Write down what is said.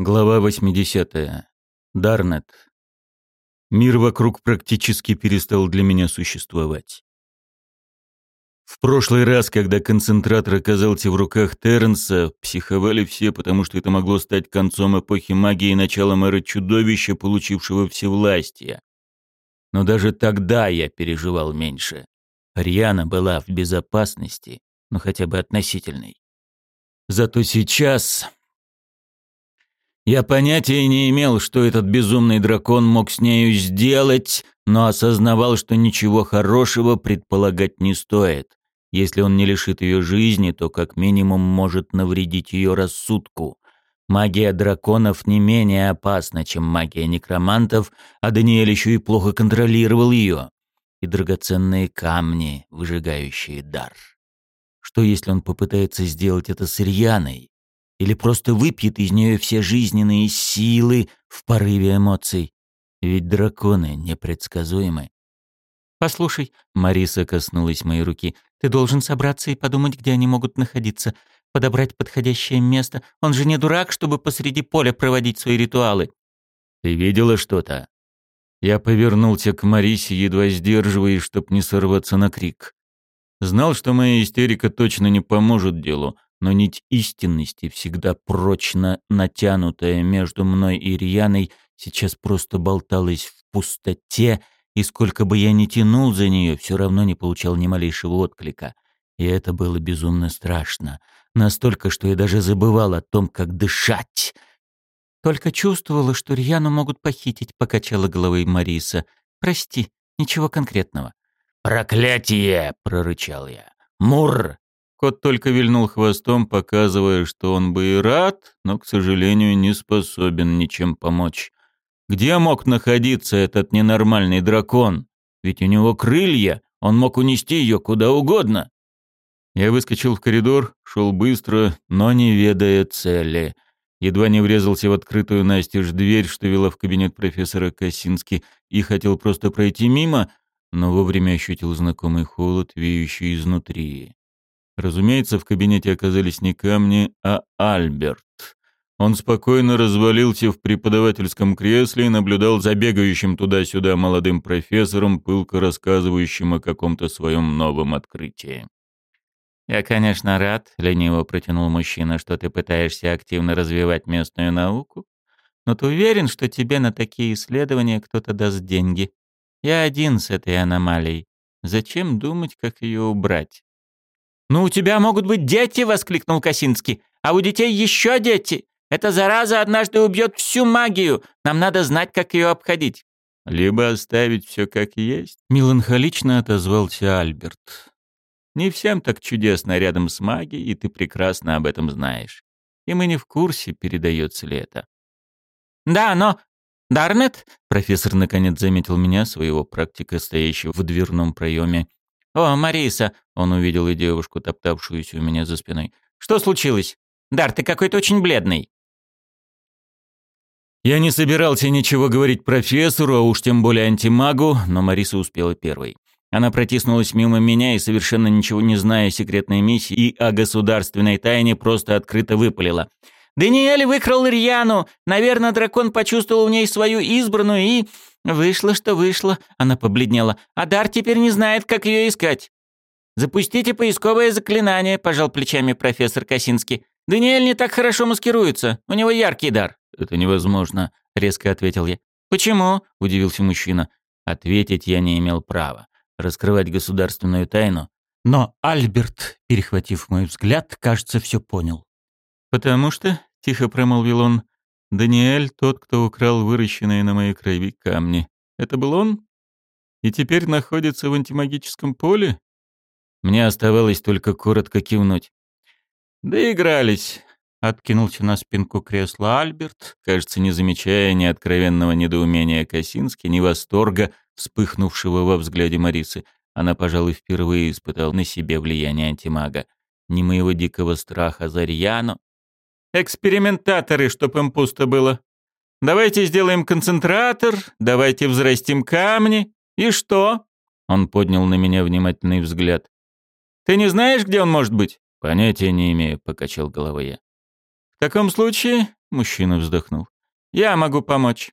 Глава 80. Дарнет. Мир вокруг практически перестал для меня существовать. В прошлый раз, когда концентратор оказался в руках Терренса, психовали все, потому что это могло стать концом эпохи магии и началом эры чудовища, получившего всевластие. Но даже тогда я переживал меньше. Рьяна была в безопасности, но хотя бы относительной. Зато сейчас я понятия не имел, что этот безумный дракон мог с нею сделать, но осознавал, что ничего хорошего предполагать не стоит. Если он не лишит ее жизни, то как минимум может навредить ее рассудку. Магия драконов не менее опасна, чем магия некромантов, а Даниэль еще и плохо контролировал ее. И драгоценные камни, выжигающие дар. Что если он попытается сделать это с Ирьяной? Или просто выпьет из нее все жизненные силы в порыве эмоций. Ведь драконы непредсказуемы. «Послушай», — Мариса коснулась моей руки, — «ты должен собраться и подумать, где они могут находиться, подобрать подходящее место. Он же не дурак, чтобы посреди поля проводить свои ритуалы». «Ты видела что-то?» Я повернулся к Марисе, едва сдерживаясь, чтоб не сорваться на крик. Знал, что моя истерика точно не поможет делу, но нить истинности, всегда прочно натянутая между мной и Рьяной, сейчас просто болталась в пустоте, и сколько бы я ни тянул за нее, все равно не получал ни малейшего отклика. И это было безумно страшно. Настолько, что я даже забывал о том, как дышать. «Только чувствовала, что Рьяну могут похитить», — покачала головой Мариса. «Прости, ничего конкретного». «Проклятие!» — прорычал я. «Мур! Кот только вильнул хвостом, показывая, что он бы и рад, но, к сожалению, не способен ничем помочь. Где мог находиться этот ненормальный дракон? Ведь у него крылья, он мог унести ее куда угодно. Я выскочил в коридор, шел быстро, но не ведая цели. Едва не врезался в открытую настежь дверь, что вела в кабинет профессора Косински, и хотел просто пройти мимо, но вовремя ощутил знакомый холод, веющий изнутри. Разумеется, в кабинете оказались не камни, а Альберт. Он спокойно развалился в преподавательском кресле и наблюдал за бегающим туда-сюда молодым профессором, пылко рассказывающим о каком-то своем новом открытии. «Я, конечно, рад», — лениво протянул мужчина, «что ты пытаешься активно развивать местную науку, но ты уверен, что тебе на такие исследования кто-то даст деньги? Я один с этой аномалией. Зачем думать, как ее убрать?» «Ну, у тебя могут быть дети!» — воскликнул Косинский. «А у детей еще дети! Эта зараза однажды убьет всю магию! Нам надо знать, как ее обходить!» «Либо оставить все как есть», — меланхолично отозвался Альберт. «Не всем так чудесно рядом с магией, и ты прекрасно об этом знаешь. И мы не в курсе, передается ли это». «Да, но Дарнет?» Профессор наконец заметил меня, своего практика, стоящего в дверном проеме. «О, Мариса!» — он увидел и девушку, топтавшуюся у меня за спиной. «Что случилось? Дар, ты какой-то очень бледный». Я не собирался ничего говорить профессору, а уж тем более антимагу, но Мариса успела первой. Она протиснулась мимо меня и, совершенно ничего не зная о секретной миссии и о государственной тайне, просто открыто выпалила. «Даниэль выкрал Рьяну! Наверное, дракон почувствовал в ней свою избранную и...» «Вышло, что вышло», — она побледнела. «А Дар теперь не знает, как ее искать». «Запустите поисковое заклинание», — пожал плечами профессор Косинский. «Даниэль не так хорошо маскируется. У него яркий дар». «Это невозможно», — резко ответил я. «Почему?» — удивился мужчина. Ответить я не имел права. Раскрывать государственную тайну. Но Альберт, перехватив мой взгляд, кажется, все понял. «Потому что», — тихо промолвил он, Даниэль тот, кто украл выращенные на моей крови камни. Это был он? И теперь находится в антимагическом поле? Мне оставалось только коротко кивнуть. Доигрались. Откинулся на спинку кресла Альберт, кажется, не замечая ни откровенного недоумения Косински, ни восторга, вспыхнувшего во взгляде Марисы. Она, пожалуй, впервые испытала на себе влияние антимага. Ни моего дикого страха за Рьяну, Экспериментаторы, чтоб им пусто было. Давайте сделаем концентратор, давайте взрастим камни. И что?» Он поднял на меня внимательный взгляд. «Ты не знаешь, где он может быть?» «Понятия не имею», — покачал головой я. «В таком случае Мужчина вздохнул. «Я могу помочь.